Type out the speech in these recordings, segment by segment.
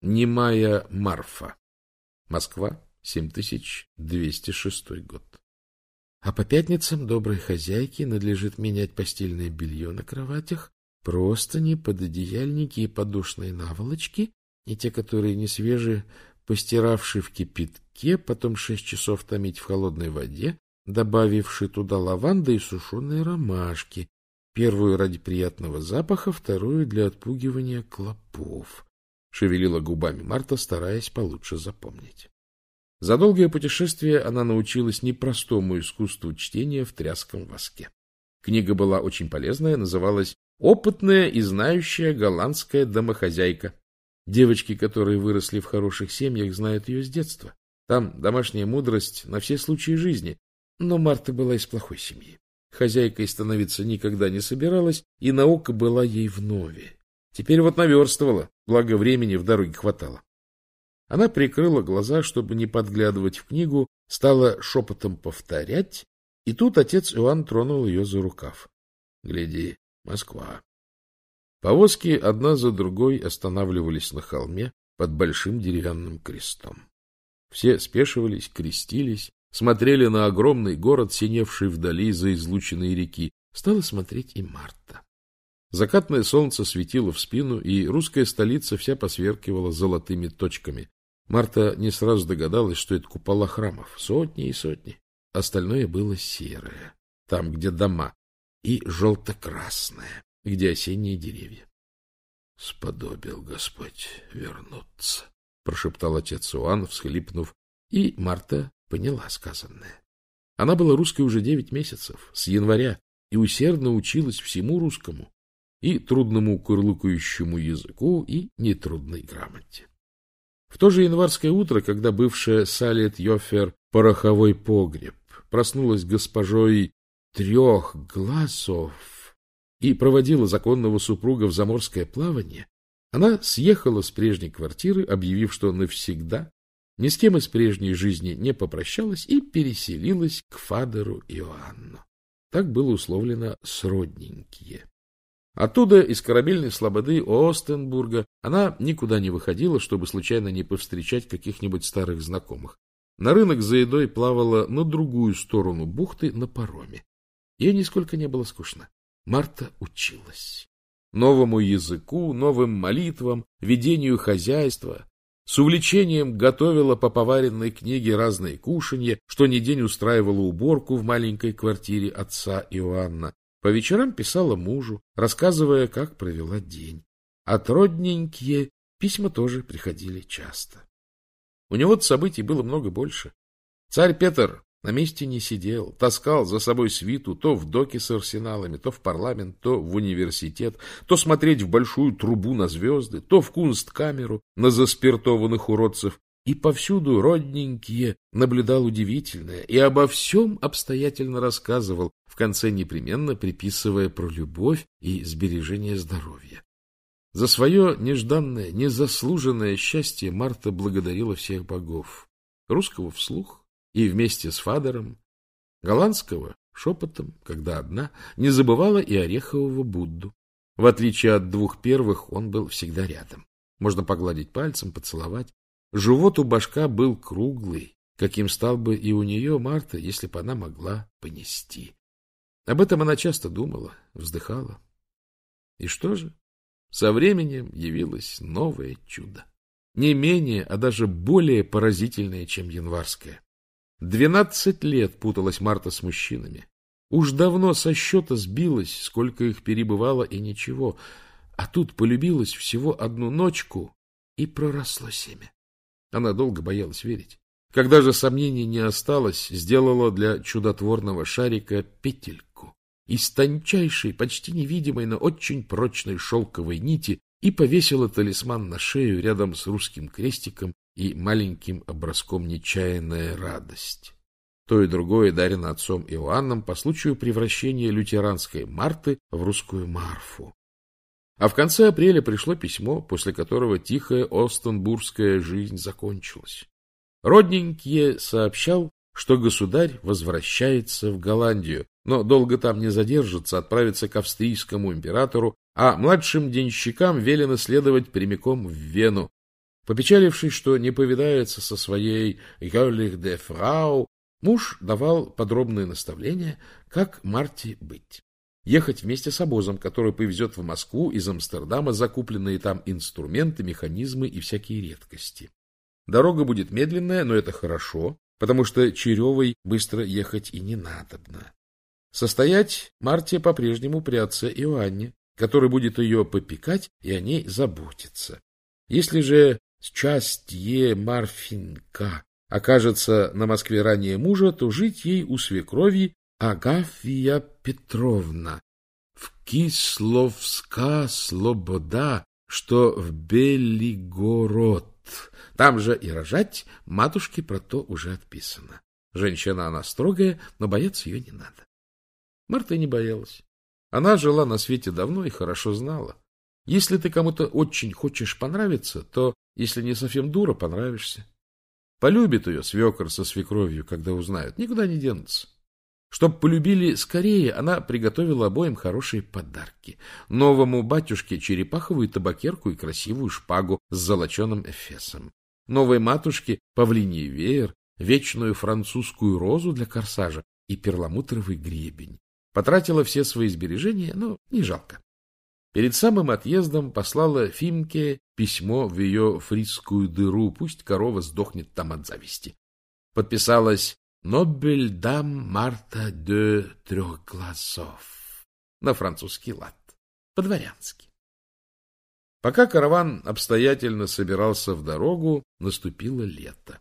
Немая Марфа. Москва, 7206 год. А по пятницам доброй хозяйке надлежит менять постельное белье на кроватях, простыни, пододеяльники и подушные наволочки, и те, которые не свежие, постиравши в кипятке, потом шесть часов томить в холодной воде, добавивши туда лаванды и сушеные ромашки, первую ради приятного запаха, вторую для отпугивания клопов. Шевелила губами Марта, стараясь получше запомнить. За долгое путешествие она научилась непростому искусству чтения в тряском воске. Книга была очень полезная, называлась «Опытная и знающая голландская домохозяйка». Девочки, которые выросли в хороших семьях, знают ее с детства. Там домашняя мудрость на все случаи жизни. Но Марта была из плохой семьи. Хозяйкой становиться никогда не собиралась, и наука была ей вновь. Теперь вот наверстывала, благо времени в дороге хватало. Она прикрыла глаза, чтобы не подглядывать в книгу, стала шепотом повторять, и тут отец Иоанн тронул ее за рукав. — Гляди, Москва. Повозки одна за другой останавливались на холме под большим деревянным крестом. Все спешивались, крестились, смотрели на огромный город, синевший вдали за излученные реки. Стала смотреть и Марта. Закатное солнце светило в спину, и русская столица вся посверкивала золотыми точками. Марта не сразу догадалась, что это купола храмов. Сотни и сотни. Остальное было серое, там, где дома, и желто-красное, где осенние деревья. — Сподобил Господь вернуться, — прошептал отец Иоанн, всхлипнув, и Марта поняла сказанное. Она была русской уже девять месяцев, с января, и усердно училась всему русскому, и трудному курлыкающему языку, и нетрудной грамоте. В то же январское утро, когда бывшая Салет Йофер пороховой погреб проснулась госпожой трех глазов и проводила законного супруга в заморское плавание, она съехала с прежней квартиры, объявив, что навсегда ни с кем из прежней жизни не попрощалась и переселилась к Фадеру Иоанну. Так было условлено с родненькие. Оттуда, из корабельной слободы Остенбурга, она никуда не выходила, чтобы случайно не повстречать каких-нибудь старых знакомых. На рынок за едой плавала на другую сторону бухты на пароме. Ей нисколько не было скучно. Марта училась. Новому языку, новым молитвам, ведению хозяйства. С увлечением готовила по поваренной книге разные кушанья, что ни день устраивала уборку в маленькой квартире отца Иоанна. По вечерам писала мужу, рассказывая, как провела день. От родненькие письма тоже приходили часто. У него событий было много больше. Царь Петр на месте не сидел, таскал за собой свиту то в доки с арсеналами, то в парламент, то в университет, то смотреть в большую трубу на звезды, то в кунсткамеру на заспиртованных уродцев, и повсюду родненькие наблюдал удивительное и обо всем обстоятельно рассказывал, в конце непременно приписывая про любовь и сбережение здоровья. За свое нежданное, незаслуженное счастье Марта благодарила всех богов. Русского вслух и вместе с Фадером, голландского шепотом, когда одна, не забывала и орехового Будду. В отличие от двух первых, он был всегда рядом. Можно погладить пальцем, поцеловать, Живот у башка был круглый, каким стал бы и у нее Марта, если бы она могла понести. Об этом она часто думала, вздыхала. И что же? Со временем явилось новое чудо. Не менее, а даже более поразительное, чем январское. Двенадцать лет путалась Марта с мужчинами. Уж давно со счета сбилась, сколько их перебывало и ничего. А тут полюбилась всего одну ночку и проросло семя. Она долго боялась верить. Когда же сомнений не осталось, сделала для чудотворного шарика петельку из тончайшей, почти невидимой, но очень прочной шелковой нити и повесила талисман на шею рядом с русским крестиком и маленьким образком «Нечаянная радость». То и другое дарено отцом Иоанном по случаю превращения лютеранской Марты в русскую Марфу. А в конце апреля пришло письмо, после которого тихая остенбургская жизнь закончилась. Родненькие сообщал, что государь возвращается в Голландию, но долго там не задержится, отправится к австрийскому императору, а младшим денщикам велено следовать прямиком в Вену. Попечалившись, что не повидается со своей «Гёрлих де фрау», муж давал подробные наставления, как Марте быть. Ехать вместе с обозом, который повезет в Москву из Амстердама закупленные там инструменты, механизмы и всякие редкости. Дорога будет медленная, но это хорошо, потому что Черевой быстро ехать и не надобно. Состоять Марте по-прежнему при отце Иоанне, который будет ее попекать и о ней заботиться. Если же счастье Марфинка окажется на Москве ранее мужа, то жить ей у свекрови Агафья Петровна в Кисловска Слобода, что в Белигород. Там же и рожать матушке про то уже отписано. Женщина она строгая, но бояться ее не надо. Марта не боялась. Она жила на свете давно и хорошо знала. Если ты кому-то очень хочешь понравиться, то, если не совсем дура, понравишься. Полюбит ее свекор со свекровью, когда узнают, никуда не денутся. Чтоб полюбили скорее, она приготовила обоим хорошие подарки. Новому батюшке черепаховую табакерку и красивую шпагу с золоченым эфесом. Новой матушке павлиний веер, вечную французскую розу для корсажа и перламутровый гребень. Потратила все свои сбережения, но не жалко. Перед самым отъездом послала Фимке письмо в ее фрисскую дыру, пусть корова сдохнет там от зависти. Подписалась «Нобель дам Марта де Трехглазов» на французский лад, по-дворянски. Пока караван обстоятельно собирался в дорогу, наступило лето.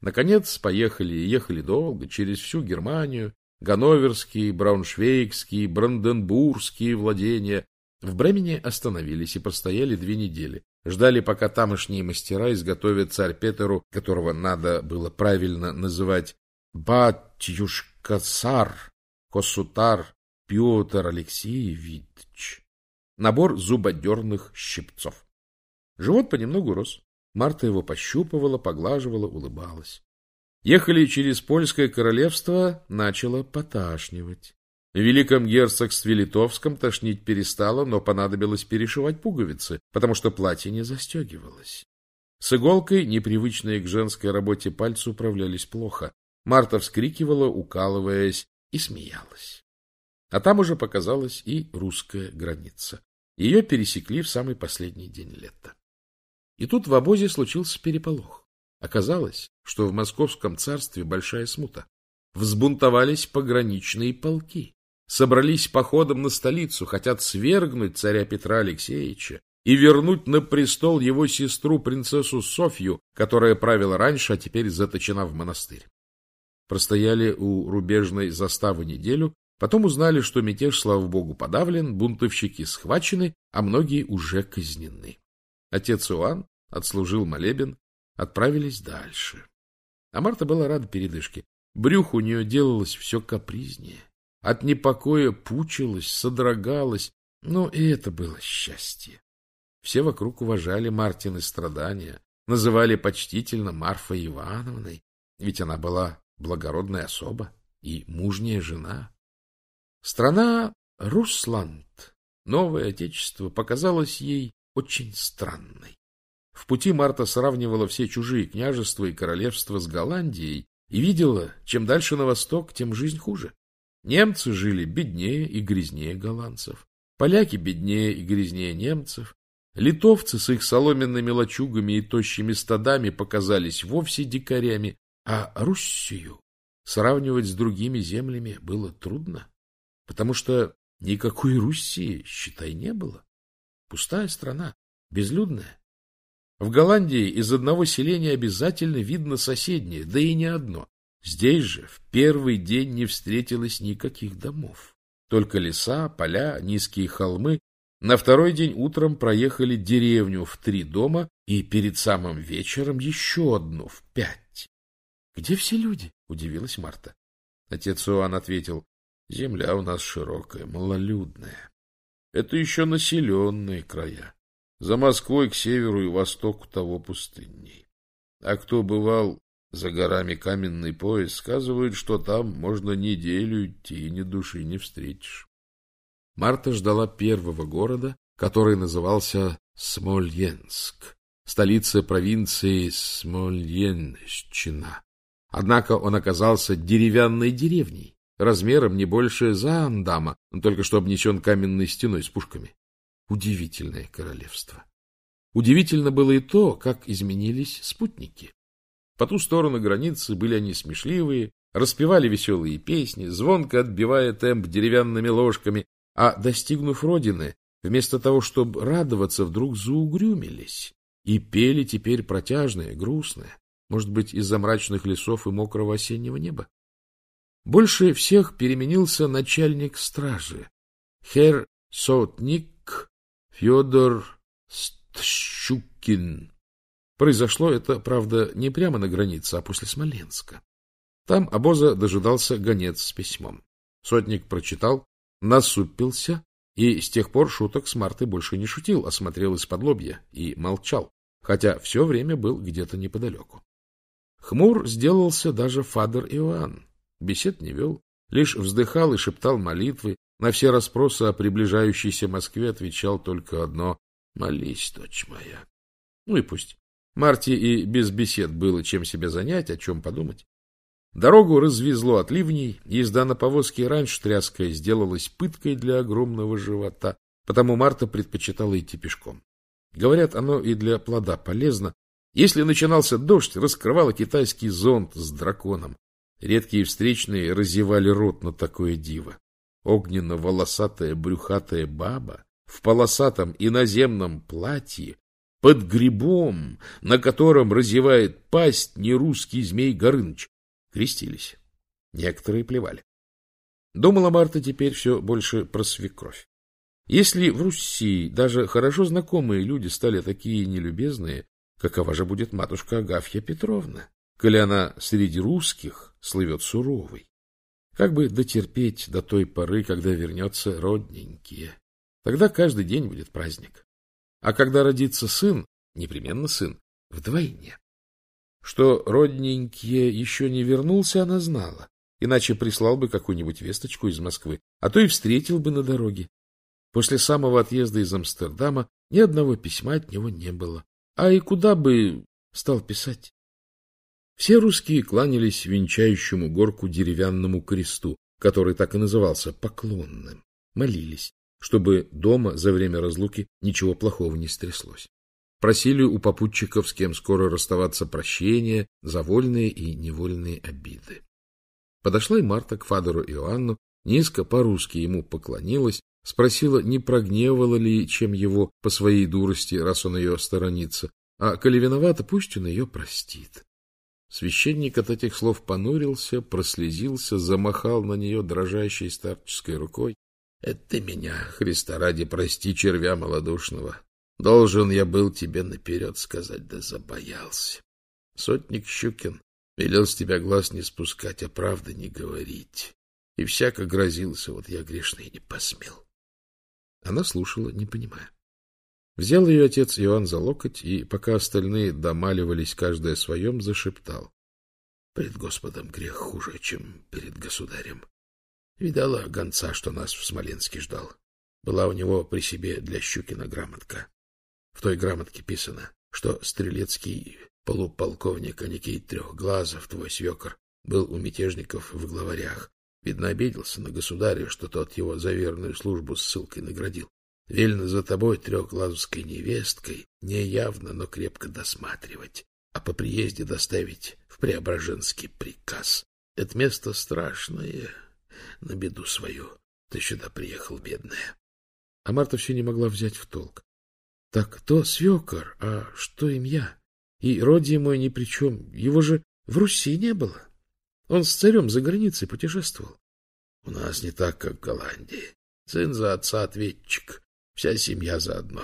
Наконец поехали и ехали долго, через всю Германию, Ганноверские, Брауншвейгские, Бранденбургские владения. В Бремене остановились и простояли две недели. Ждали, пока тамошние мастера изготовят царь Петеру, которого надо было правильно называть Батюшка-цар, Косутар Петр Алексеевич. Набор зубодерных щипцов. Живот понемногу рос. Марта его пощупывала, поглаживала, улыбалась. Ехали через польское королевство, начало поташнивать. В Великом герцогстве Литовском тошнить перестало, но понадобилось перешивать пуговицы, потому что платье не застегивалось. С иголкой, непривычные к женской работе пальцы управлялись плохо. Марта вскрикивала, укалываясь, и смеялась. А там уже показалась и русская граница. Ее пересекли в самый последний день лета. И тут в обозе случился переполох. Оказалось, что в московском царстве большая смута. Взбунтовались пограничные полки. Собрались походом на столицу, хотят свергнуть царя Петра Алексеевича и вернуть на престол его сестру, принцессу Софью, которая правила раньше, а теперь заточена в монастырь. Простояли у рубежной заставы неделю, потом узнали, что мятеж, слава богу, подавлен, бунтовщики схвачены, а многие уже казнены. Отец Иоанн отслужил молебен, отправились дальше. А Марта была рада передышке. Брюх у нее делалось все капризнее. От непокоя пучилась, содрогалась, но и это было счастье. Все вокруг уважали Мартины страдания, называли почтительно Марфой Ивановной, ведь она была благородная особа и мужняя жена. Страна Русланд, новое отечество, показалось ей очень странной. В пути Марта сравнивала все чужие княжества и королевства с Голландией и видела, чем дальше на восток, тем жизнь хуже. Немцы жили беднее и грязнее голландцев, поляки беднее и грязнее немцев, литовцы с их соломенными лачугами и тощими стадами показались вовсе дикарями, а Руссию сравнивать с другими землями было трудно, потому что никакой Руссии, считай, не было. Пустая страна, безлюдная. В Голландии из одного селения обязательно видно соседнее, да и не одно. Здесь же в первый день не встретилось никаких домов. Только леса, поля, низкие холмы. На второй день утром проехали деревню в три дома и перед самым вечером еще одну в пять. — Где все люди? — удивилась Марта. Отец Иоанн ответил, — Земля у нас широкая, малолюдная. Это еще населенные края. За Москвой к северу и востоку того пустынней. А кто бывал за горами каменный пояс, сказывают, что там можно неделю идти и ни души не встретишь. Марта ждала первого города, который назывался Смольенск. столица провинции Смольенщина. Однако он оказался деревянной деревней, размером не больше Заандама, но только что обнесен каменной стеной с пушками. Удивительное королевство. Удивительно было и то, как изменились спутники. По ту сторону границы были они смешливые, распевали веселые песни, звонко отбивая темп деревянными ложками, а, достигнув родины, вместо того, чтобы радоваться, вдруг заугрюмились и пели теперь протяжное, грустное, может быть, из-за мрачных лесов и мокрого осеннего неба. Больше всех переменился начальник стражи, хер Сотник Федор Стщукин. Произошло это, правда, не прямо на границе, а после Смоленска. Там обоза дожидался гонец с письмом. Сотник прочитал, насупился и с тех пор шуток с Мартой больше не шутил, а смотрел из-под лобья и молчал, хотя все время был где-то неподалеку. Хмур сделался даже Фадер Иоанн. Бесед не вел, лишь вздыхал и шептал молитвы, на все расспросы о приближающейся Москве отвечал только одно — «Молись, дочь моя». Ну и пусть. Марте и без бесед было чем себя занять, о чем подумать. Дорогу развезло от ливней, езда на повозке раньше тряская сделалась пыткой для огромного живота, потому Марта предпочитала идти пешком. Говорят, оно и для плода полезно. Если начинался дождь, раскрывала китайский зонт с драконом. Редкие встречные разевали рот на такое диво. Огненно-волосатая брюхатая баба в полосатом иноземном платье под грибом, на котором разевает пасть нерусский змей Горыныч, крестились. Некоторые плевали. Думала Марта теперь все больше про свекровь. Если в Руси даже хорошо знакомые люди стали такие нелюбезные, какова же будет матушка Агафья Петровна, коли она среди русских слывет суровой? Как бы дотерпеть до той поры, когда вернется родненькие? Тогда каждый день будет праздник. А когда родится сын, непременно сын, вдвойне. Что родненькие еще не вернулся, она знала, иначе прислал бы какую-нибудь весточку из Москвы, а то и встретил бы на дороге. После самого отъезда из Амстердама ни одного письма от него не было. А и куда бы стал писать? Все русские кланялись венчающему горку деревянному кресту, который так и назывался поклонным, молились, чтобы дома за время разлуки ничего плохого не стряслось. Просили у попутчиков, с кем скоро расставаться, прощения за вольные и невольные обиды. Подошла и Марта к Фадору Иоанну, низко по-русски ему поклонилась, спросила, не прогневала ли чем его по своей дурости, раз он ее сторонится, а коли виновата, пусть он ее простит. Священник от этих слов понурился, прослезился, замахал на нее дрожащей старческой рукой. — Это ты меня, Христа ради, прости, червя малодушного. Должен я был тебе наперед сказать, да забоялся. Сотник Щукин велел с тебя глаз не спускать, а правды не говорить. И всяко грозился, вот я грешный не посмел. Она слушала, не понимая. Взял ее отец Иоанн за локоть, и, пока остальные домаливались каждый о своем, зашептал. Пред Господом грех хуже, чем перед государем. Видала гонца, что нас в Смоленске ждал. Была у него при себе для Щукина грамотка. В той грамотке писано, что стрелецкий полуполковник Аникей Трехглазов, твой свекор, был у мятежников в главарях. Видно, обиделся на государя, что тот его за верную службу ссылкой наградил. Велено за тобой трехглазовской невесткой неявно, но крепко досматривать, а по приезде доставить в Преображенский приказ. Это место страшное, на беду свою. Ты сюда приехал, бедная. А Марта все не могла взять в толк. Так кто свекор, а что им я? И родий мой ни при чем. Его же в Руси не было. Он с царем за границей путешествовал. У нас не так, как в Голландии. Сын за отца ответчик. Вся семья заодно.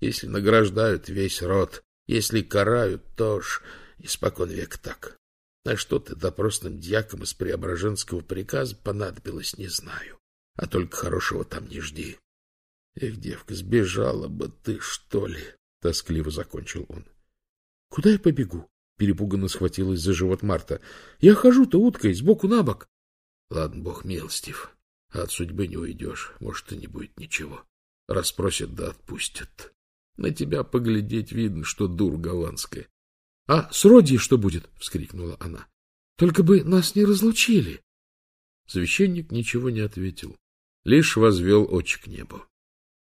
Если награждают весь род, если карают, то ж испокон век так. А что ты допросным дьяком из Преображенского приказа понадобилось, не знаю. А только хорошего там не жди. Эх, девка, сбежала бы ты, что ли? Тоскливо закончил он. Куда я побегу? Перепуганно схватилась за живот Марта. Я хожу-то уткой, сбоку на бок. Ладно, бог милостив. От судьбы не уйдешь. Может, и не будет ничего. Расспросят да отпустят. На тебя поглядеть видно, что дур голландская. — А с Родией что будет? — вскрикнула она. — Только бы нас не разлучили. Священник ничего не ответил, лишь возвел очи к небу.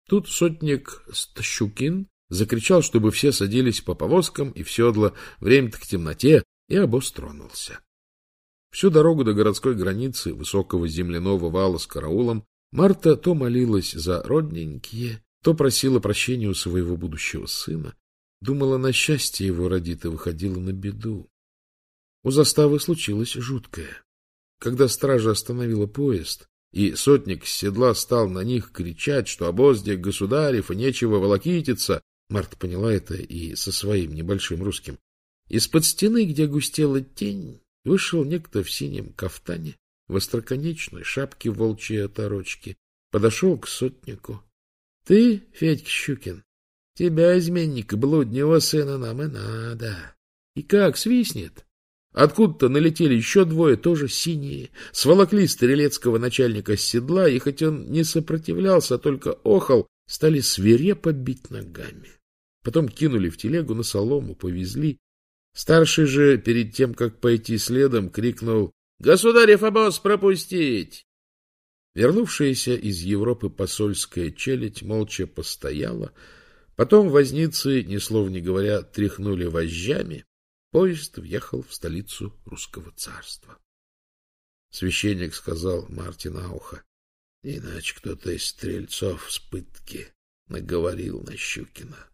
Тут сотник Стащукин закричал, чтобы все садились по повозкам и в седло, время-то к темноте, и обоз тронулся. Всю дорогу до городской границы высокого земляного вала с караулом Марта то молилась за родненькие, то просила прощения у своего будущего сына, думала на счастье его родит и выходила на беду. У заставы случилось жуткое. Когда стража остановила поезд, и сотник с седла стал на них кричать, что обоздек государев и нечего волокититься, Марта поняла это и со своим небольшим русским. Из-под стены, где густела тень, вышел некто в синем кафтане, в остроконечной шапке волчьей оторочки, подошел к сотнику. — Ты, Федька Щукин, тебя, изменника, блуднего сына, нам и надо. И как свистнет? Откуда-то налетели еще двое, тоже синие, сволокли стрелецкого начальника с седла, и хоть он не сопротивлялся, а только охал, стали свирепо бить ногами. Потом кинули в телегу на солому, повезли. Старший же, перед тем, как пойти следом, крикнул «Государев обоз пропустить!» Вернувшаяся из Европы посольская челядь молча постояла, потом возницы, ни слова не говоря, тряхнули вожжами, Поезд въехал в столицу русского царства. Священник сказал Марте на ухо, иначе кто-то из стрельцов с пытки наговорил на Щукина.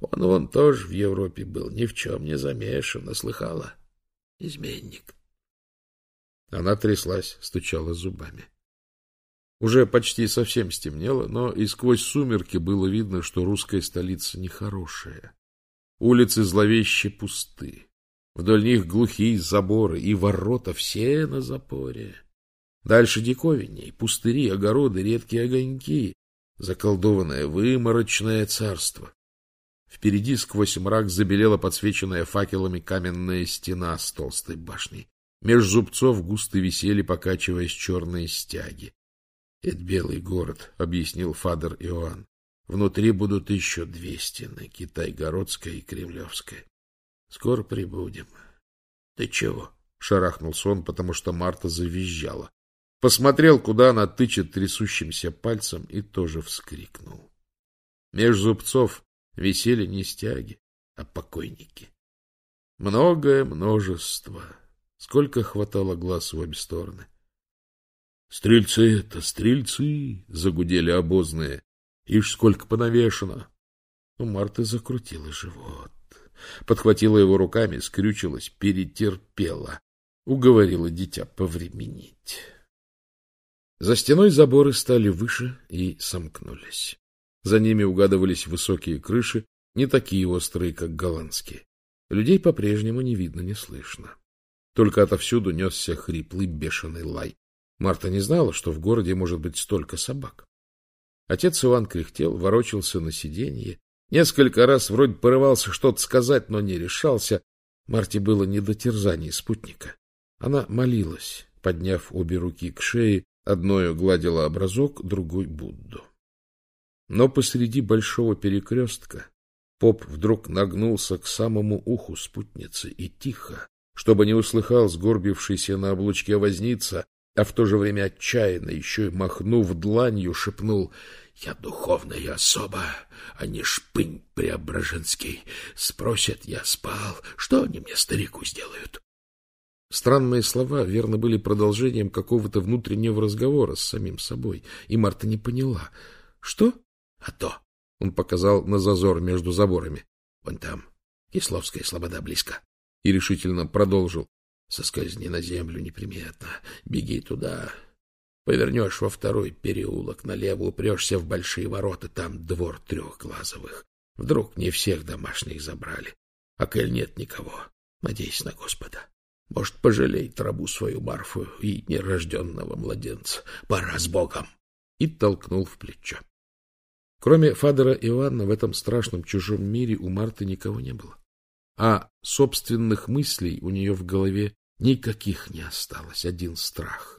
Он вон тоже в Европе был, ни в чем не замешан, слыхала? Изменник. Она тряслась, стучала зубами. Уже почти совсем стемнело, но и сквозь сумерки было видно, что русская столица нехорошая. Улицы зловеще пусты. Вдоль них глухие заборы и ворота все на запоре. Дальше диковинней, пустыри, огороды, редкие огоньки, заколдованное выморочное царство. Впереди сквозь мрак забелела подсвеченная факелами каменная стена с толстой башней. Меж зубцов густо висели, покачиваясь, черные стяги. — Это белый город, — объяснил Фадер Иоанн. Внутри будут еще две стены — Китай-городская и Кремлевская. Скоро прибудем. Ты чего? Шарахнулся он, потому что Марта завизжала. Посмотрел, куда она тычет трясущимся пальцем, и тоже вскрикнул. Меж зубцов висели не стяги, а покойники. Многое множество. Сколько хватало глаз в обе стороны. — Стрельцы это, стрельцы! — загудели обозные. — Ишь, сколько понавешено! У Марты закрутила живот подхватила его руками, скрючилась, перетерпела, уговорила дитя повременить. За стеной заборы стали выше и сомкнулись. За ними угадывались высокие крыши, не такие острые, как голландские. Людей по-прежнему не видно, не слышно. Только отовсюду несся хриплый бешеный лай. Марта не знала, что в городе может быть столько собак. Отец Иван кряхтел, ворочался на сиденье, Несколько раз вроде порывался что-то сказать, но не решался. Марте было не до терзаний спутника. Она молилась, подняв обе руки к шее, одной гладила образок, другой — Будду. Но посреди большого перекрестка поп вдруг нагнулся к самому уху спутницы и тихо, чтобы не услыхал сгорбившийся на облучке возница, а в то же время отчаянно, еще и махнув дланью, шепнул «Я духовная особа, а не шпынь преображенский. Спросят, я спал, что они мне, старику, сделают?» Странные слова, верно, были продолжением какого-то внутреннего разговора с самим собой, и Марта не поняла. «Что?» «А то!» — он показал на зазор между заборами. «Вон там, Кисловская слобода близко». И решительно продолжил. Соскользни на землю неприметно, беги туда. Повернешь во второй переулок, налево упрешься в большие ворота, там двор трехглазовых. Вдруг не всех домашних забрали. А коль нет никого, надейся на Господа. Может, пожалей траву свою Марфу и нерожденного младенца. Пора с Богом. И толкнул в плечо. Кроме Фадора Ивана в этом страшном чужом мире у Марты никого не было. А собственных мыслей у нее в голове Никаких не осталось, один страх.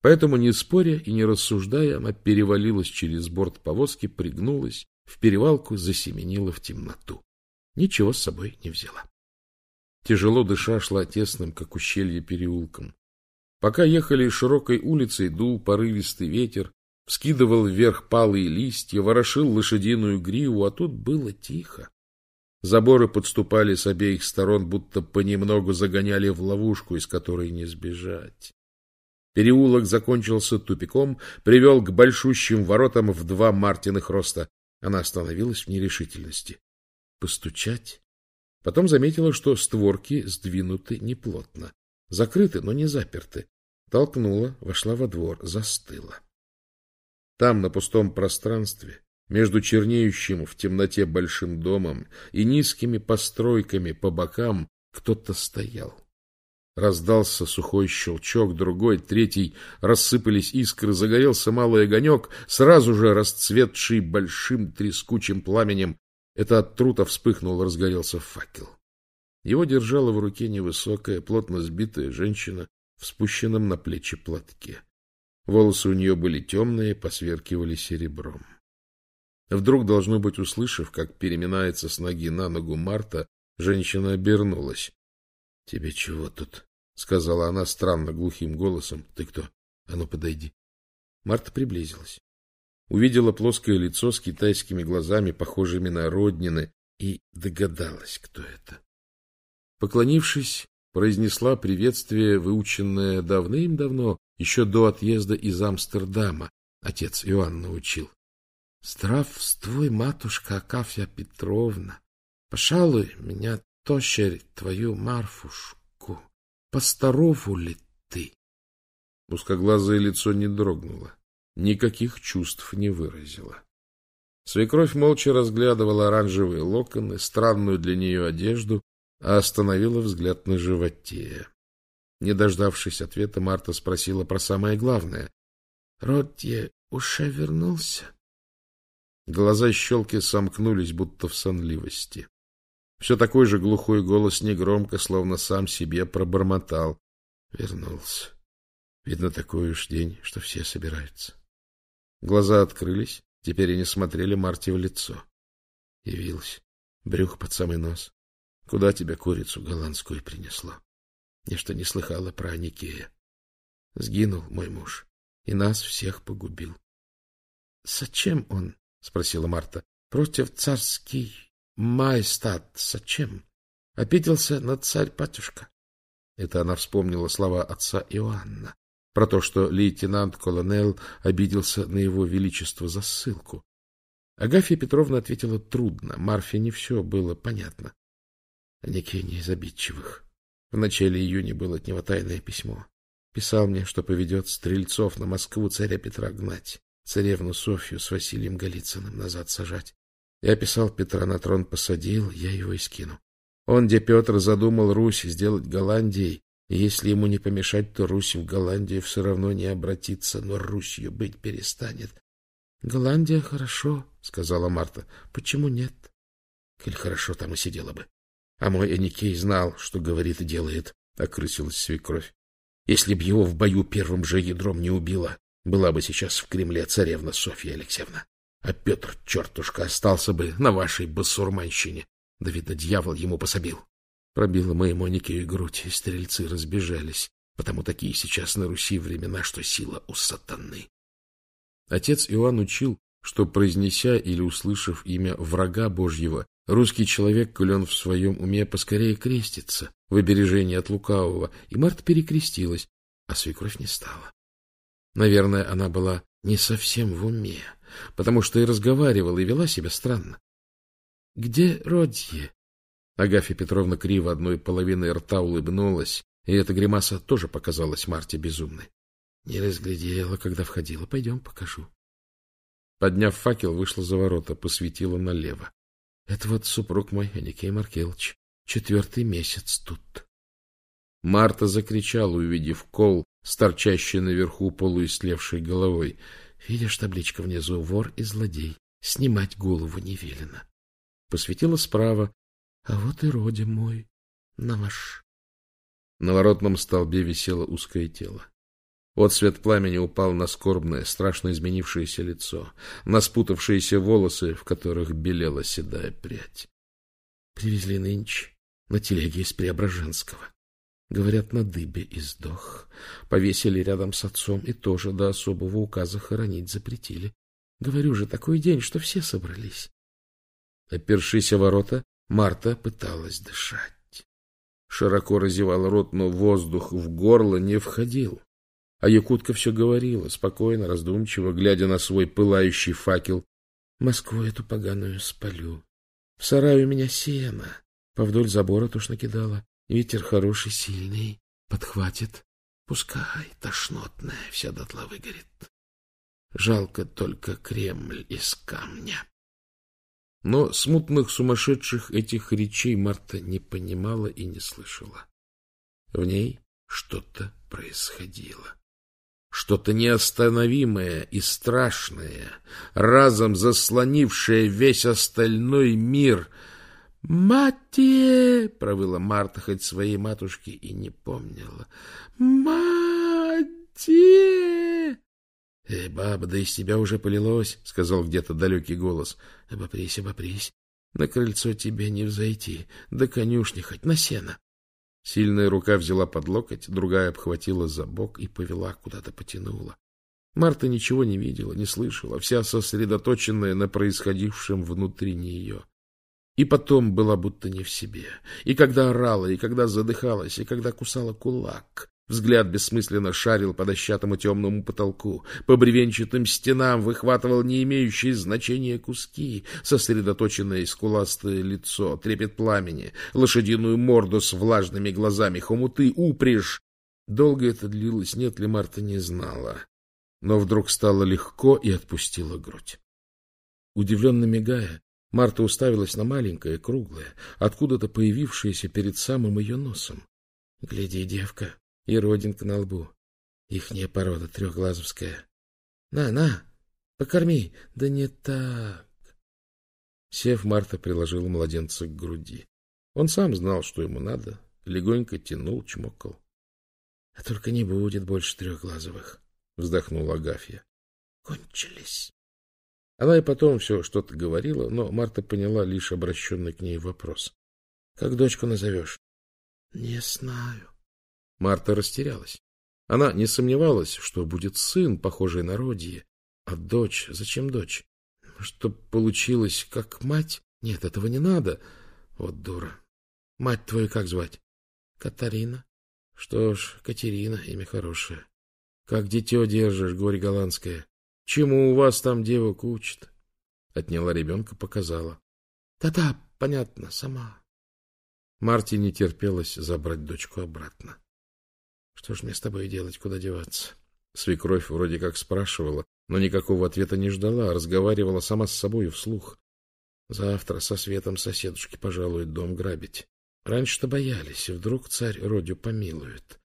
Поэтому, не споря и не рассуждая, она перевалилась через борт повозки, пригнулась, в перевалку засеменила в темноту. Ничего с собой не взяла. Тяжело дыша шла тесным, как ущелье, переулком. Пока ехали широкой улицей, дул порывистый ветер, вскидывал вверх палые листья, ворошил лошадиную гриву, а тут было тихо. Заборы подступали с обеих сторон, будто понемногу загоняли в ловушку, из которой не сбежать. Переулок закончился тупиком, привел к большущим воротам в два мартиных роста. Она остановилась в нерешительности. Постучать? Потом заметила, что створки сдвинуты неплотно. Закрыты, но не заперты. Толкнула, вошла во двор, застыла. Там, на пустом пространстве, между чернеющим в темноте большим домом и низкими постройками по бокам, кто-то стоял. Раздался сухой щелчок, другой, третий, рассыпались искры, загорелся малый огонек, сразу же расцветший большим трескучим пламенем. Это от трута вспыхнул, разгорелся факел. Его держала в руке невысокая, плотно сбитая женщина в спущенном на плечи платке. Волосы у нее были темные, посверкивали серебром. Вдруг, должно быть, услышав, как переминается с ноги на ногу Марта, женщина обернулась. — Тебе чего тут? — сказала она странно глухим голосом. — Ты кто? А ну, подойди. Марта приблизилась. Увидела плоское лицо с китайскими глазами, похожими на роднины, и догадалась, кто это. Поклонившись, произнесла приветствие, выученное давным-давно, еще до отъезда из Амстердама. Отец Иоанн научил. — Здравствуй, матушка Акафья Петровна. Пожалуй, меня тощерь твою Марфушку. Посторову ли ты? Узкоглазое лицо не дрогнуло, никаких чувств не выразило. Свекровь молча разглядывала оранжевые локоны, странную для нее одежду, а остановила взгляд на животе. Не дождавшись ответа, Марта спросила про самое главное. — Родье уже вернулся? Глаза щелки сомкнулись, будто в сонливости. Все такой же глухой голос негромко, словно сам себе пробормотал. Вернулся. Видно, такой уж день, что все собираются. Глаза открылись, теперь они смотрели Марте в лицо. Явилась. Брюх под самый нос. Куда тебя курицу голландскую принесло? Я что не слыхала про Аникея. Сгинул мой муж и нас всех погубил. — Зачем он? — спросила Марта. — Против царский майстат. Зачем? Обиделся на царь-батюшка. Это она вспомнила слова отца Иоанна про то, что лейтенант-колонел обиделся на его величество за ссылку. Агафья Петровна ответила трудно, Марфе не все было понятно. Нике не из обидчивых. В начале июня было от него тайное письмо. Писал мне, что поведет стрельцов на Москву царя Петра гнать, царевну Софью с Василием Голицыным назад сажать. Я писал, Петра на трон посадил, я его и скину. Он, где Петр задумал Русь сделать Голландией, и если ему не помешать, то Русь в Голландию все равно не обратится, но Русью быть перестанет. — Голландия хорошо, — сказала Марта. — Почему нет? — Коль хорошо, там и сидела бы. А мой Эникей знал, что говорит и делает, — окрысилась свекровь. Если б его в бою первым же ядром не убило, была бы сейчас в Кремле царевна Софья Алексеевна. А Петр, чертушка, остался бы на вашей басурманщине. Да, видно, дьявол ему пособил. Пробила моему Никею грудь, и стрельцы разбежались, потому такие сейчас на Руси времена, что сила у сатаны. Отец Иоанн учил, что, произнеся или услышав имя врага Божьего, Русский человек, коль он в своем уме, поскорее крестится в обережении от лукавого, и Марта перекрестилась, а свекровь не стала. Наверное, она была не совсем в уме, потому что и разговаривала, и вела себя странно. — Где Родье? Агафья Петровна криво одной половиной рта улыбнулась, и эта гримаса тоже показалась Марте безумной. Не разглядела, когда входила. Пойдем, покажу. Подняв факел, вышла за ворота, посветила налево. Это вот супруг мой, Аникей Маркелович. Четвертый месяц тут. Марта закричала, увидев кол, сторчащий наверху полуистлевшей головой. Видишь табличка внизу «Вор и злодей». Снимать голову не велено. Посветила справа. А вот и роди мой, наш. На воротном столбе висело узкое тело. Вот свет пламени упал на скорбное, страшно изменившееся лицо, на спутавшиеся волосы, в которых белела седая прядь. Привезли нынче на телеге из Преображенского. Говорят, на дыбе и сдох. Повесили рядом с отцом и тоже до особого указа хоронить запретили. Говорю же, такой день, что все собрались. Опершись о ворота, Марта пыталась дышать. Широко разевал рот, но воздух в горло не входил. А Якутка все говорила, спокойно, раздумчиво, глядя на свой пылающий факел. Москву эту поганую спалю. В сарае у меня сено. Повдоль забора тушь накидала. Ветер хороший, сильный. Подхватит. Пускай тошнотная вся дотла выгорит. Жалко только Кремль из камня. Но смутных сумасшедших этих речей Марта не понимала и не слышала. В ней что-то происходило. Что-то неостановимое и страшное, разом заслонившее весь остальной мир. «Мате!» — провыла Марта хоть своей матушке и не помнила. «Мате!» «Эй, баба, да из тебя уже полилось», — сказал где-то далекий голос. «Обопрись, обопрись. На крыльцо тебе не взойти, да конюшни хоть на сено». Сильная рука взяла под локоть, другая обхватила за бок и повела, куда-то потянула. Марта ничего не видела, не слышала, вся сосредоточенная на происходившем внутри нее. И потом была будто не в себе. И когда орала, и когда задыхалась, и когда кусала кулак. Взгляд бессмысленно шарил по дощатому темному потолку, по бревенчатым стенам выхватывал не имеющие значения куски, сосредоточенное скуластое лицо, трепет пламени, лошадиную морду с влажными глазами, хомуты, упряжь. Долго это длилось, нет ли, Марта не знала. Но вдруг стало легко и отпустила грудь. Удивленно мигая, Марта уставилась на маленькое, круглое, откуда-то появившееся перед самым ее носом. — Гляди, девка, и родинка на лбу. Ихняя порода трехглазовская. На, на, покорми. Да не так. Сев, Марта приложил младенца к груди. Он сам знал, что ему надо, легонько тянул, чмокал. — А только не будет больше трехглазовых, — вздохнула Агафья. — Кончились. Она и потом все что-то говорила, но Марта поняла лишь обращенный к ней вопрос. — Как дочку назовешь? — Не знаю. Марта растерялась. Она не сомневалась, что будет сын, похожий на Родии. А дочь? Зачем дочь? Чтоб получилось как мать? Нет, этого не надо. Вот дура. Мать твою как звать? Катарина. Что ж, Катерина, имя хорошее. Как дитё держишь, горе голландское. Чему у вас там девок учат? Отняла ребенка, показала. Да-да, понятно, сама. Марте не терпелось забрать дочку обратно. Что ж мне с тобой делать, куда деваться? Свекровь вроде как спрашивала, но никакого ответа не ждала, а разговаривала сама с собой вслух. Завтра со светом соседушки пожалуют дом грабить. Раньше-то боялись, и вдруг царь Родю помилует.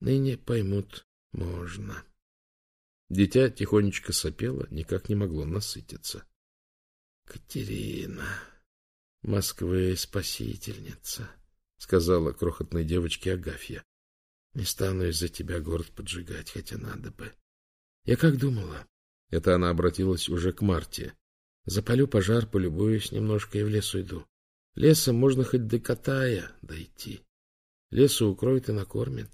Ныне поймут можно. Дитя тихонечко сопело, никак не могло насытиться. — Катерина, Москвы спасительница, — сказала крохотной девочке Агафья. Не стану из-за тебя город поджигать, хотя надо бы. Я как думала. Это она обратилась уже к Марте. Запалю пожар, полюбуюсь немножко и в лес уйду. Лесом можно хоть до Катая дойти. Лесу укроет и накормит.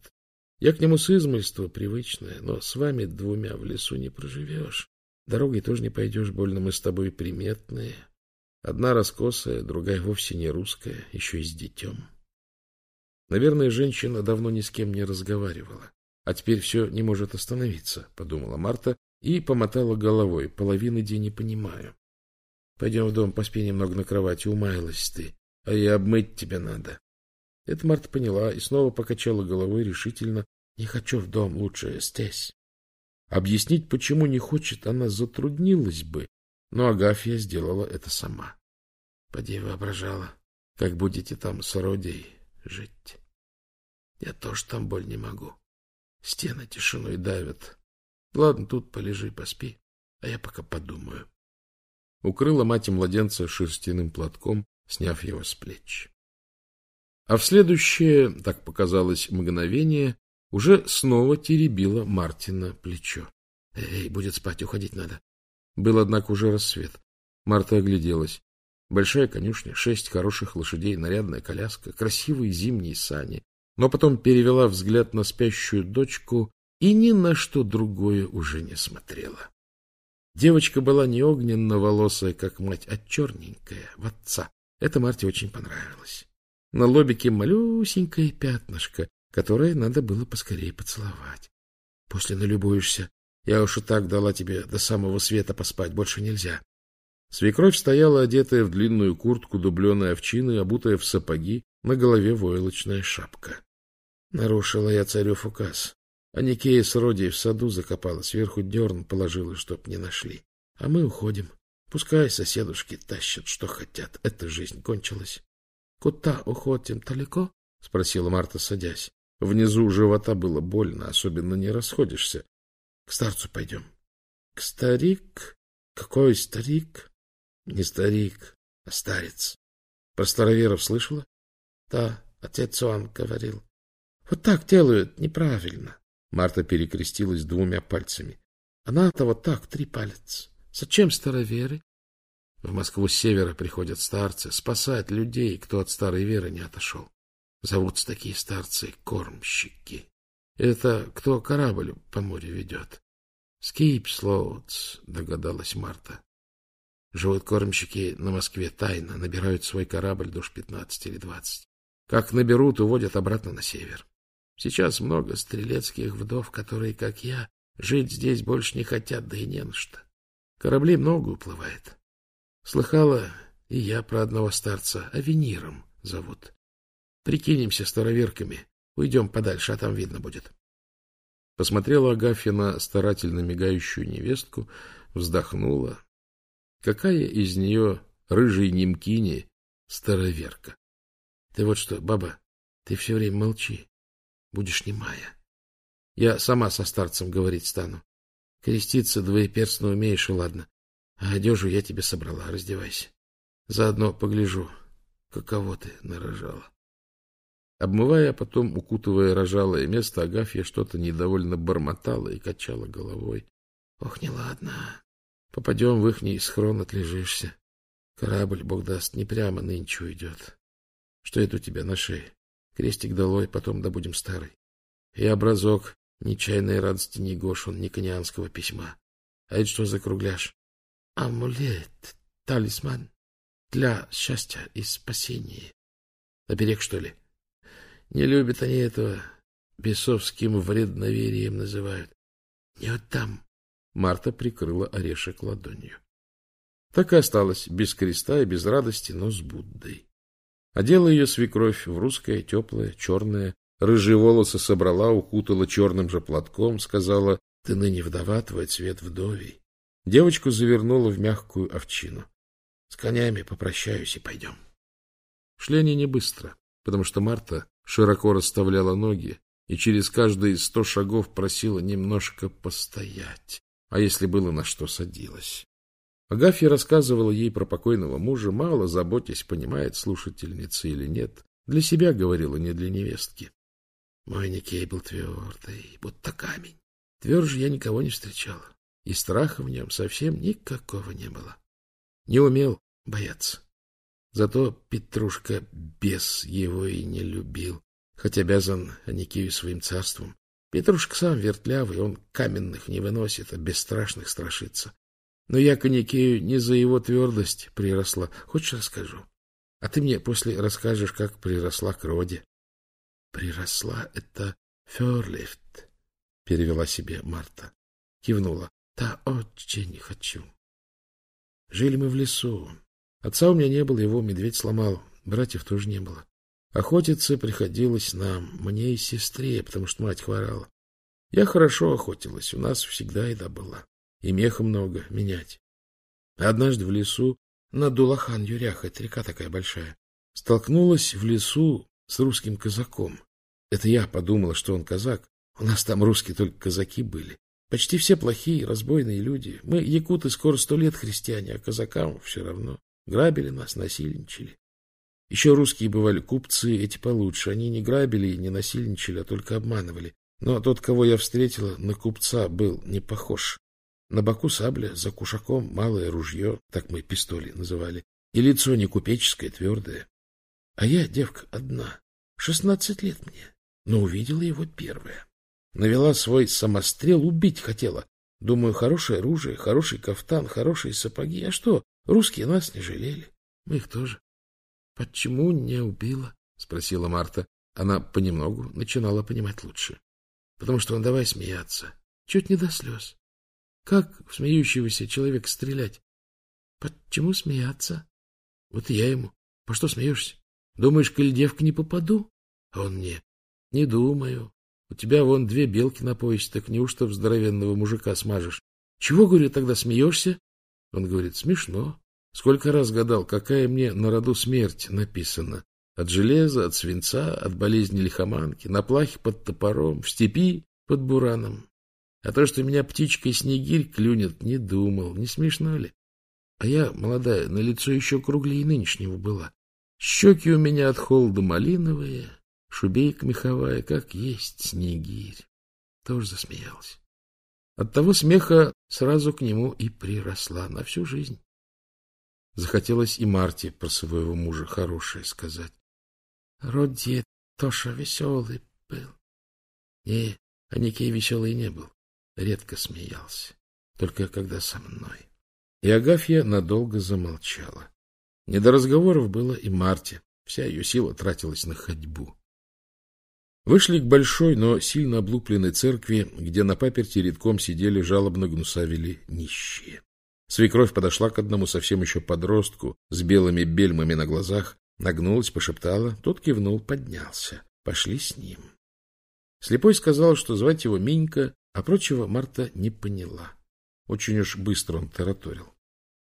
Я к нему с измольства привычная, но с вами двумя в лесу не проживешь. Дорогой тоже не пойдешь, больно мы с тобой приметные. Одна раскосая, другая вовсе не русская, еще и с детем. Наверное, женщина давно ни с кем не разговаривала. А теперь все не может остановиться, — подумала Марта и помотала головой. Половины день не понимаю. Пойдем в дом, поспи немного на кровати, умаялась ты, а и обмыть тебя надо. Это Марта поняла и снова покачала головой решительно. Не хочу в дом, лучше здесь. Объяснить, почему не хочет, она затруднилась бы, но Агафья сделала это сама. Поди воображала, как будете там с Родией жить. Я тоже там боль не могу. Стены тишиной давят. Ладно, тут полежи, поспи, а я пока подумаю. Укрыла мать и младенца шерстяным платком, сняв его с плеч. А в следующее, так показалось, мгновение уже снова теребила Мартина плечо. — Эй, будет спать, уходить надо. Был, однако, уже рассвет. Марта огляделась. Большая конюшня, шесть хороших лошадей, нарядная коляска, красивые зимние сани. Но потом перевела взгляд на спящую дочку и ни на что другое уже не смотрела. Девочка была не огненно-волосая, как мать, а черненькая, в отца. Это Марте очень понравилось. На лобике малюсенькое пятнышко, которое надо было поскорее поцеловать. После налюбуешься. Я уж и так дала тебе до самого света поспать, больше нельзя. Свекровь стояла, одетая в длинную куртку дубленой овчины, обутая в сапоги, на голове войлочная шапка. Нарушила я царев указ. А Никея с Родией в саду закопала, сверху дерн положила, чтоб не нашли. А мы уходим. Пускай соседушки тащат, что хотят. Эта жизнь кончилась. — Куда уходим? Далеко? — спросила Марта, садясь. Внизу живота было больно, особенно не расходишься. — К старцу пойдем. — К старик? Какой старик? — Не старик, а старец. Про староверов слышала? — Да, отец Иоанн говорил. — Вот так делают неправильно. Марта перекрестилась двумя пальцами. Она-то вот так, три пальца. Зачем староверы? В Москву с севера приходят старцы спасать людей, кто от старой веры не отошел. Зовутся такие старцы кормщики. Это кто корабль по морю ведет? Scheepsloods, догадалась Марта. Живут кормщики на Москве тайно, набирают свой корабль душ пятнадцать или двадцать. Как наберут, уводят обратно на север. Сейчас много стрелецких вдов, которые, как я, жить здесь больше не хотят, да и не на что. Кораблей много уплывает. Слыхала и я про одного старца, Авениром зовут. Прикинемся староверками, уйдем подальше, а там видно будет. Посмотрела Агафья на старательно мигающую невестку, вздохнула. Какая из нее рыжей немкини староверка? Ты вот что, баба, ты все время молчи будешь немая. Я сама со старцем говорить стану. Креститься двоеперстно умеешь, и ладно. А одежу я тебе собрала, раздевайся. Заодно погляжу, каково ты нарожала. Обмывая, а потом укутывая рожалое место, Агафья что-то недовольно бормотала и качала головой. — Ох, неладно. Попадем в ихний схрон, отлежишься. Корабль, бог даст, не прямо нынче уйдет. Что это у тебя на шее? Крестик долой, потом добудем старый. И образок нечаянной радости ни Гошун, ни Конианского письма. А это что за кругляш? Амулет, талисман для счастья и спасения. Оберег, что ли? Не любят они этого. Бесовским вредноверием называют. Не отдам. Марта прикрыла орешек ладонью. Так и осталось, без креста и без радости, но с Буддой. Одела ее свекровь в русское, теплое, черное, рыжие волосы собрала, укутала черным же платком, сказала, ты ныне вдова, твой цвет вдовий. Девочку завернула в мягкую овчину. С конями попрощаюсь и пойдем. Шли они не быстро, потому что Марта широко расставляла ноги и через каждые сто шагов просила немножко постоять, а если было на что садилась. Агафья рассказывала ей про покойного мужа, мало заботясь, понимает слушательница или нет. Для себя говорила, не для невестки. Мой Никей был твердый, будто камень. Тверже я никого не встречала, и страха в нем совсем никакого не было. Не умел бояться. Зато Петрушка бес его и не любил, хоть обязан Аникею своим царством. Петрушка сам вертлявый, он каменных не выносит, а бесстрашных страшится. Но я к Никею не за его твердость приросла. Хочешь, расскажу? А ты мне после расскажешь, как приросла к роде. — Приросла — это Ферлифт, — перевела себе Марта. Кивнула. — Да, очень хочу. Жили мы в лесу. Отца у меня не было, его медведь сломал. Братьев тоже не было. Охотиться приходилось нам, мне и сестре, потому что мать хворала. Я хорошо охотилась, у нас всегда еда была и меха много менять. Однажды в лесу, на Дулахан-Юрях, это река такая большая, столкнулась в лесу с русским казаком. Это я подумала, что он казак. У нас там русские только казаки были. Почти все плохие, разбойные люди. Мы, якуты, скоро сто лет христиане, а казакам все равно. Грабили нас, насильничали. Еще русские бывали купцы, эти получше. Они не грабили и не насильничали, а только обманывали. Но тот, кого я встретила, на купца был не похож. На боку сабля, за кушаком малое ружье, так мы пистоли называли, и лицо не купеческое, твердое. А я девка одна, шестнадцать лет мне, но увидела его первая. Навела свой самострел, убить хотела. Думаю, хорошее оружие, хороший кафтан, хорошие сапоги. А что, русские нас не жалели. Мы их тоже. — Почему не убила? — спросила Марта. Она понемногу начинала понимать лучше. — Потому что он давай смеяться. Чуть не до слез. Как в смеющегося человека стрелять? Почему смеяться? Вот я ему. По что смеешься? Думаешь, коль девка не попаду? А он мне. Не думаю. У тебя вон две белки на поясе, так неужто в здоровенного мужика смажешь? Чего, говорю, тогда смеешься? Он говорит, смешно. Сколько раз гадал, какая мне на роду смерть написана. От железа, от свинца, от болезни лихоманки, на плахе под топором, в степи под бураном. А то, что меня птичкой-снегирь клюнет, не думал. Не смешно ли? А я, молодая, на лицо еще круглее нынешнего была. Щеки у меня от холода малиновые, шубейка меховая, как есть снегирь. Тоже засмеялась. От того смеха сразу к нему и приросла на всю жизнь. Захотелось и Марте про своего мужа хорошее сказать. Роди Тоша веселый был. Не, а Никей веселый не был редко смеялся, только когда со мной. И Агафья надолго замолчала. Не до разговоров было и Марте, вся ее сила тратилась на ходьбу. Вышли к большой, но сильно облупленной церкви, где на паперти редком сидели, жалобно гнусавили нищие. Свекровь подошла к одному совсем еще подростку с белыми бельмами на глазах, нагнулась, пошептала, тот кивнул, поднялся. Пошли с ним. Слепой сказал, что звать его Минька, а прочего Марта не поняла. Очень уж быстро он тараторил.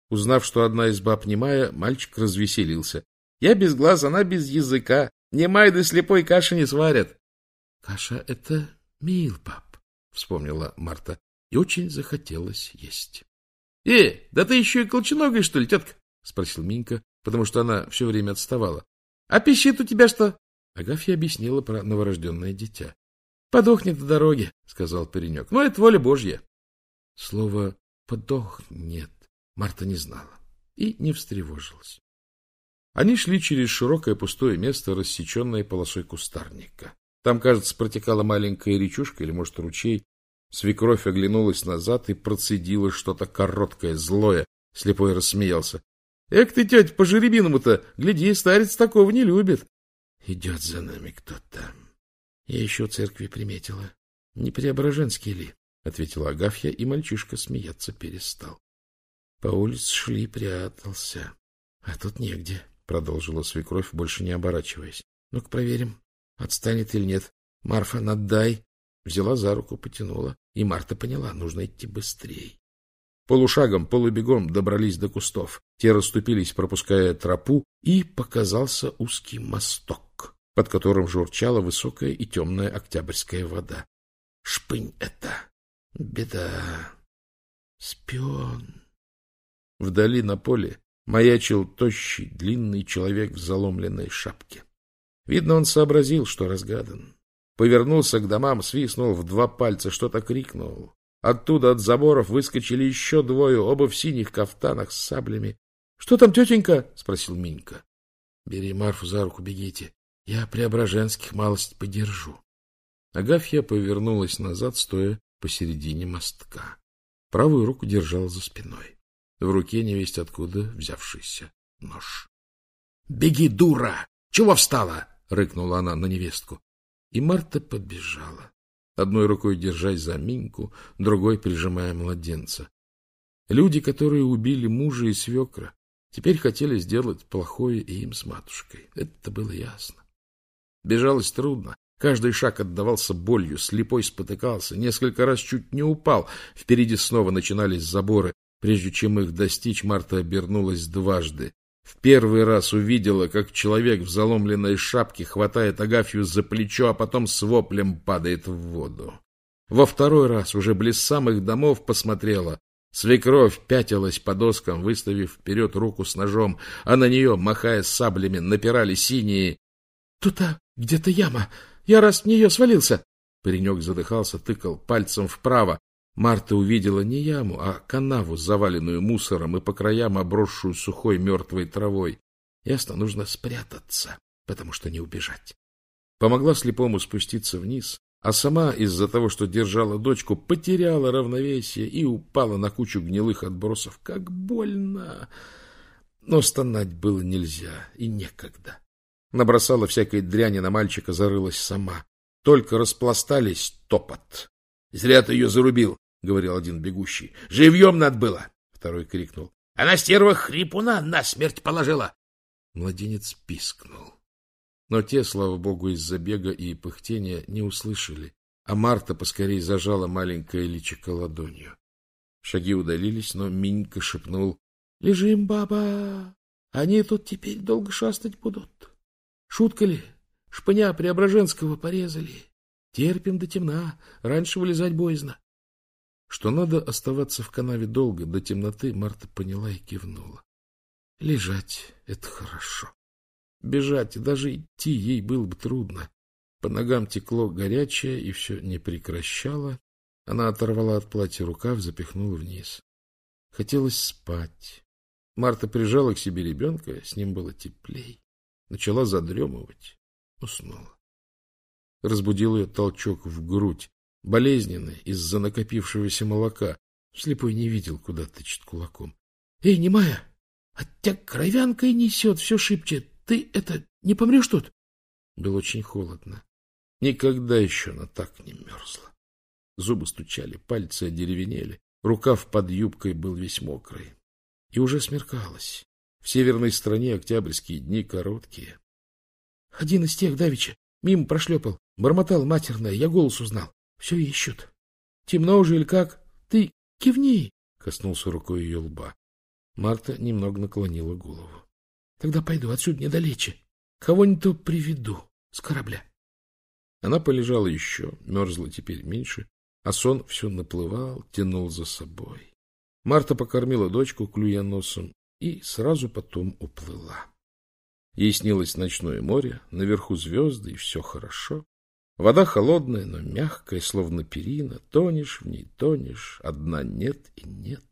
Узнав, что одна из баб немая, мальчик развеселился. — Я без глаз, она без языка. Немай да слепой каши не сварят. — Каша — это мил, баб, — вспомнила Марта, и очень захотелось есть. — Э, да ты еще и колченогой, что ли, тетка? — спросил Минька, потому что она все время отставала. — А пищит у тебя что? Агафья объяснила про новорожденное дитя. Подохнет в дороге, — сказал паренек. — Но это воля Божья. Слово «подохнет» Марта не знала и не встревожилась. Они шли через широкое пустое место, рассеченное полосой кустарника. Там, кажется, протекала маленькая речушка или, может, ручей. Свекровь оглянулась назад и процедила что-то короткое, злое. Слепой рассмеялся. — Эх ты, тетя, по жеребиному-то! Гляди, старец такого не любит. — Идет за нами кто-то, я еще церкви приметила. Не Преображенский ли? — ответила Агафья, и мальчишка смеяться перестал. По улице шли, прятался. — А тут негде, — продолжила свекровь, больше не оборачиваясь. — Ну-ка проверим, отстанет или нет. Марфа, надай. Взяла за руку, потянула, и Марта поняла, нужно идти быстрее. Полушагом, полубегом добрались до кустов. Те расступились, пропуская тропу, и показался узкий мосток под которым журчала высокая и темная октябрьская вода. Шпынь это! Беда! Спион! Вдали на поле маячил тощий, длинный человек в заломленной шапке. Видно, он сообразил, что разгадан. Повернулся к домам, свистнул в два пальца, что-то крикнул. Оттуда от заборов выскочили еще двое, оба в синих кафтанах с саблями. — Что там, тетенька? — спросил Минька. — Бери Марфу за руку, бегите. Я Преображенских малость подержу. Агафья повернулась назад, стоя посередине мостка. Правую руку держала за спиной. В руке невесть откуда взявшийся нож. — Беги, дура! Чего встала? — рыкнула она на невестку. И Марта побежала, одной рукой держась за Миньку, другой прижимая младенца. Люди, которые убили мужа и свекра, теперь хотели сделать плохое и им с матушкой. Это было ясно. Бежалось трудно. Каждый шаг отдавался болью, слепой спотыкался, несколько раз чуть не упал. Впереди снова начинались заборы. Прежде чем их достичь, Марта обернулась дважды. В первый раз увидела, как человек в заломленной шапке хватает Агафью за плечо, а потом с воплем падает в воду. Во второй раз, уже близ самых домов, посмотрела. Свекровь пятилась по доскам, выставив вперед руку с ножом, а на нее, махая саблями, напирали синие. — Тут-то где-то яма. Я раз в нее свалился. Паренек задыхался, тыкал пальцем вправо. Марта увидела не яму, а канаву, заваленную мусором и по краям обросшую сухой мертвой травой. Ясно, нужно спрятаться, потому что не убежать. Помогла слепому спуститься вниз, а сама из-за того, что держала дочку, потеряла равновесие и упала на кучу гнилых отбросов. Как больно! Но стонать было нельзя и некогда. Набросала всякой дряни на мальчика, зарылась сама. Только распластались топот. — Зря ты ее зарубил, — говорил один бегущий. — Живьем надо было, — второй крикнул. — Она стерва хрипуна насмерть положила. Младенец пискнул. Но те, слава богу, из-за бега и пыхтения не услышали, а Марта поскорей зажала маленькое личико ладонью. Шаги удалились, но Минька шепнул. — Лежим, баба! Они тут теперь долго шастать будут. Шутка ли? Шпыня Преображенского порезали. Терпим до темна. Раньше вылезать боязно. Что надо оставаться в канаве долго, до темноты, Марта поняла и кивнула. Лежать — это хорошо. Бежать даже идти ей было бы трудно. По ногам текло горячее и все не прекращало. Она оторвала от платья рукав, запихнула вниз. Хотелось спать. Марта прижала к себе ребенка, с ним было теплей. Начала задремывать, уснула. Разбудил ее толчок в грудь, болезненный из-за накопившегося молока. Слепой не видел, куда тычет кулаком. — Эй, немая, от тебя кровянкой несет, все шипчет. Ты это, не помрешь тут? Было очень холодно. Никогда еще она так не мерзла. Зубы стучали, пальцы одеревенели, рукав под юбкой был весь мокрый. И уже смеркалось. В северной стране октябрьские дни короткие. Один из тех давеча мимо прошлепал, бормотал матерное, я голос узнал. Все ищут. Темно уже или как? Ты кивни, коснулся рукой ее лба. Марта немного наклонила голову. Тогда пойду отсюда недалече. Кого-нибудь приведу с корабля. Она полежала еще, мерзла теперь меньше, а сон все наплывал, тянул за собой. Марта покормила дочку, клюя носом, и сразу потом уплыла. Ей снилось ночное море, наверху звезды, и все хорошо. Вода холодная, но мягкая, словно перина. Тонешь в ней, тонешь, одна нет и нет.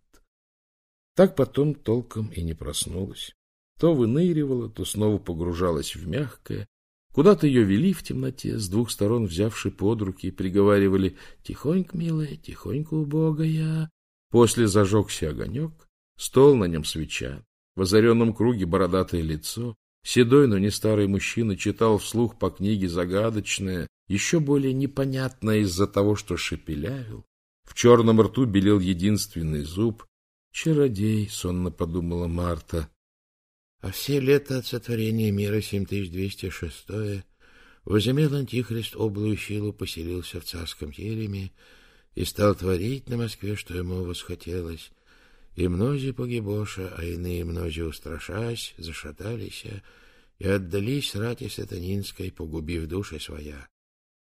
Так потом толком и не проснулась. То выныривала, то снова погружалась в мягкое. Куда-то ее вели в темноте, с двух сторон взявши под руки, приговаривали «Тихонько, милая, тихонько, убогая». После зажегся огонек, стол, на нем свеча, в озаренном круге бородатое лицо, седой, но не старый мужчина читал вслух по книге загадочное, еще более непонятное из-за того, что шепелявил. В черном рту белел единственный зуб. «Чародей», — сонно подумала Марта, а все лето от сотворения мира 7206 возымел Антихрист облую силу, поселился в царском тереме и стал творить на Москве, что ему восхотелось. И мнози погибоша, а иные мнози устрашась, зашатались и отдались рати сатанинской, погубив души своя.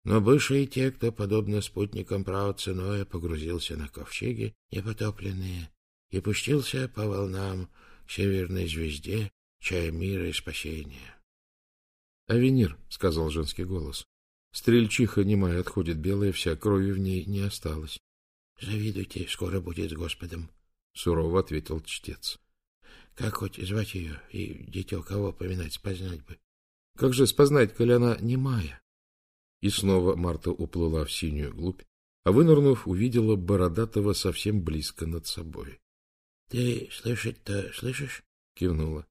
Но бывшие и те, кто, подобно спутникам права ценоя, погрузился на ковчеги непотопленные и пустился по волнам к северной звезде, чая мира и спасения. — Авенир, — сказал женский голос. Стрельчиха немая отходит белая, вся крови в ней не осталось. — Завидуйте, скоро будет с Господом, — сурово ответил чтец. — Как хоть звать ее и дитё кого поминать, спознать бы? — Как же спознать, коли она немая? И снова Марта уплыла в синюю глубь, а вынырнув, увидела Бородатого совсем близко над собой. — Ты слышать-то слышишь? — кивнула.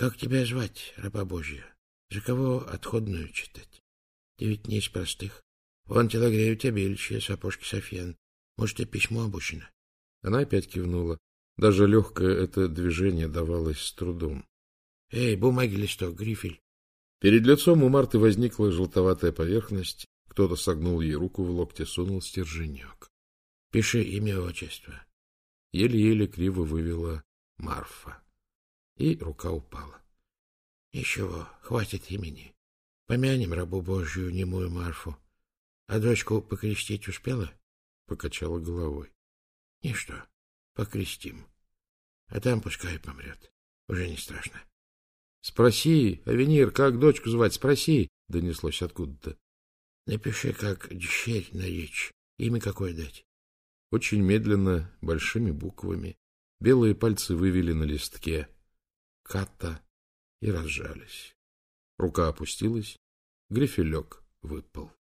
Как тебя звать, раба Божья? За кого отходную читать? Ты ведь не из простых. Вон телогрею тебе, сапожки Софьян. Может, и письмо обучено? Она опять кивнула. Даже легкое это движение давалось с трудом. — Эй, бумаги листок, грифель. Перед лицом у Марты возникла желтоватая поверхность. Кто-то согнул ей руку в локте, сунул стерженек. — Пиши имя отчество. Еле-еле криво вывела Марфа и рука упала. — Ничего, хватит имени. Помянем рабу Божью немую Марфу. А дочку покрестить успела? — покачала головой. — Ничто, покрестим. А там пускай помрет. Уже не страшно. — Спроси, Авенир, как дочку звать, спроси, — донеслось откуда-то. — Напиши, как дщерь наречь. Имя какое дать? Очень медленно, большими буквами, белые пальцы вывели на листке «Ката» и разжались. Рука опустилась, грифелек выпал.